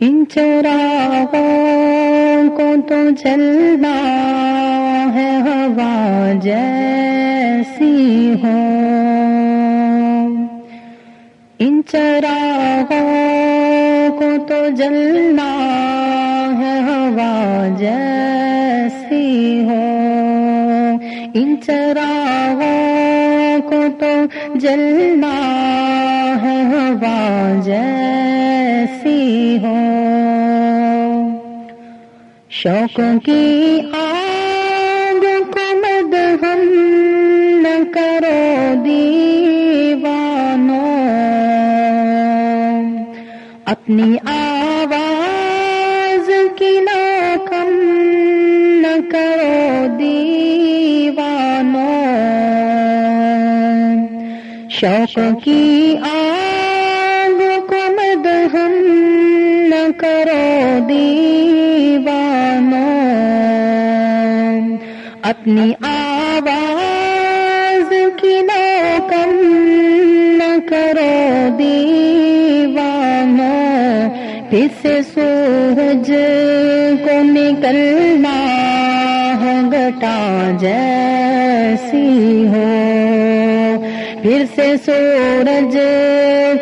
ان چراغوں کو تو جلنا ہے ہوا جیسی ہو ان چراغوں کو تو جلنا ہے ہوا جیسی ہو ان چراغوں کو تو جلنا ہے ہوا جیسی شوق کی آگ کو مد ہم نہ کرو دیوانو اپنی آواز کی نہ کم نہ کرو دیوانو شوق کی آگ کو مد ہم نہ کرو دیوانو اپنی آواز کی نہ کم نہ کرو دیوانو پھر سے سورج کو نکلنا ہے گٹا جیسی ہو۔ پھر سے سورج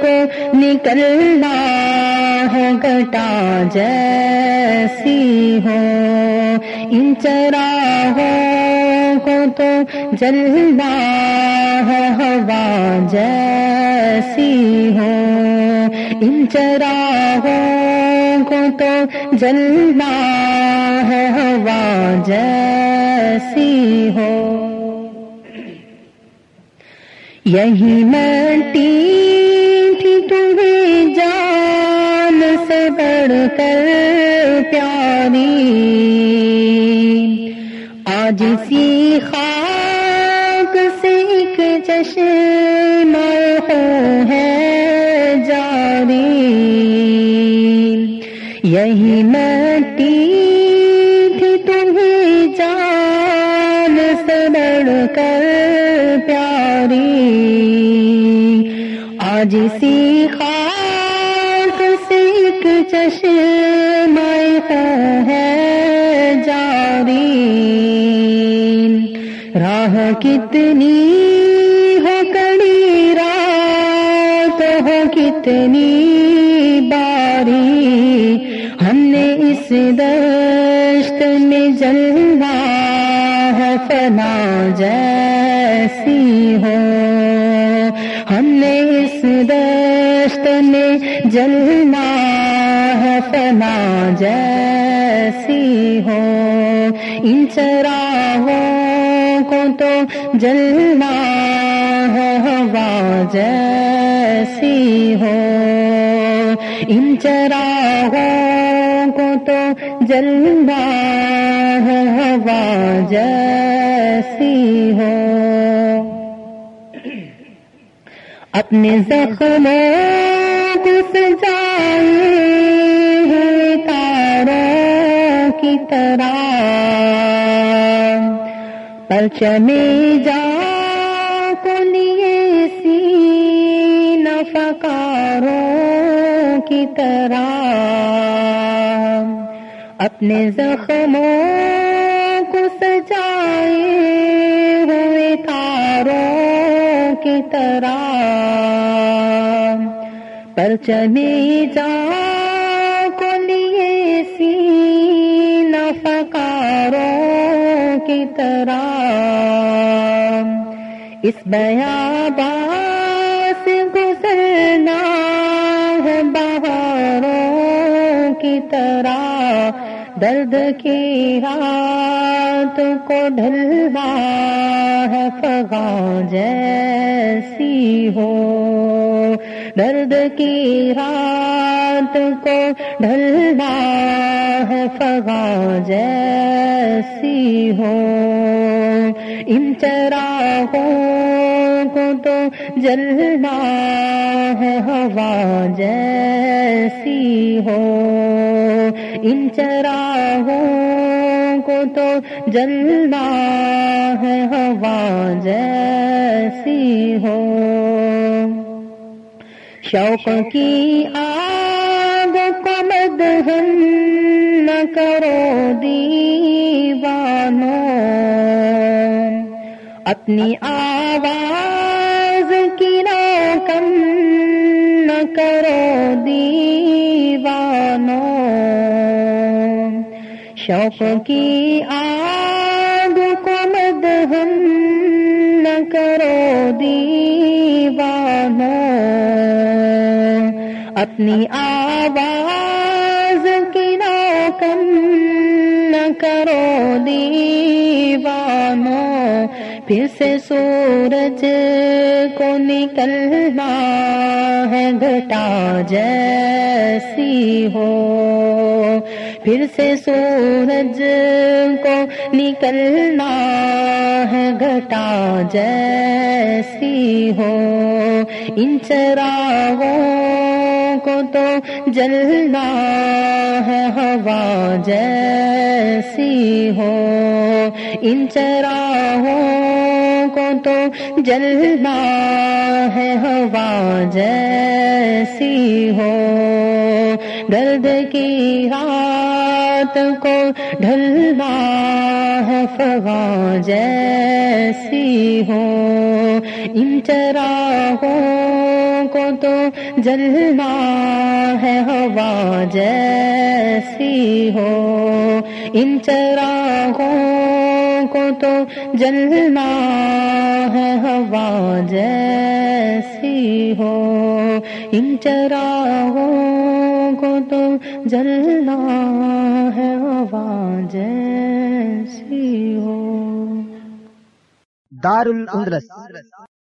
کو نکلنا ہے گٹا جیسی ہو۔ ان چراغوں تو جلنا ہے، ہوا جیسی ہو۔ ان چراغوں کو تو جلنا ہے، ہوا جیسی ہو۔ یہی مٹی تھی تمہیں جان سے بڑھ کر پیاری۔ آج سی خاک سے ایک جشن ہے جاری۔ یہی مٹی تھی تمہیں جان سے بڑھ کر پیاری۔ آج سی خاک سے ایک چشم ہے جاری۔ راہ کتنی کتنی باری ہم نے اس دشت میں جلنا ہے، فنا جیسی ہو۔ ہم نے اس دشت میں جلنا ہے، فنا جیسی ہو۔ ان چراغوں کو تو جلنا ہے، ہوا جیسی ہو ان چراغوں کو تو جلنا ہوا جیسی ہو اپنے زخموں کو سجائے ہوئے تاروں کی طرح پرچمے جا نفکاروں کی طرح۔ اپنے زخموں کو سجائے ہوئے تاروں کی طرح۔ پرچمے جا کو لیے سی نفکاروں کی طرح۔ اس بیابان سے گزرنا ہے بہاروں کی طرح، درد کی رات کو ڈھلنا ہے فغا جیسی ہو۔ درد کی رات کو ڈھلنا ہے فغا جیسی ہو۔ ان چراغوں جلنا ہے ہوا جیسی ہو۔ ان چراغوں کو تو جلنا ہے ہوا جیسی ہو۔ شوق کی آگ کو مدہن نہ کرو دیوانو اپنی آواز کرو دیوانو شوق کی آگ کو مدہن نہ کرو دیوانو اپنی آواز کی کم نہ کرو دیوانو پھر سے سورج کو نکلنا ہے گھٹا جیسی ہو۔ پھر سے سورج کو نکلنا ہے گھٹا جیسی ہو۔ ان چراغوں تو جلنا ہے ہوا جیسی ہو۔ ان چراہوں کو تو جلنا ہے ہوا جیسی ہو۔ درد کی رات کو ڈھلنا ہے فوا جیسی ہو۔ ان چراہوں کو تو جلنا ہے ہوا جیسی ہو۔ ان چراغوں کو تو جلنا ہے ہوا جیسی ہو۔ ان چراغوں کو تو جلنا ہے ہوا جیسی ہو۔ دار الاندلس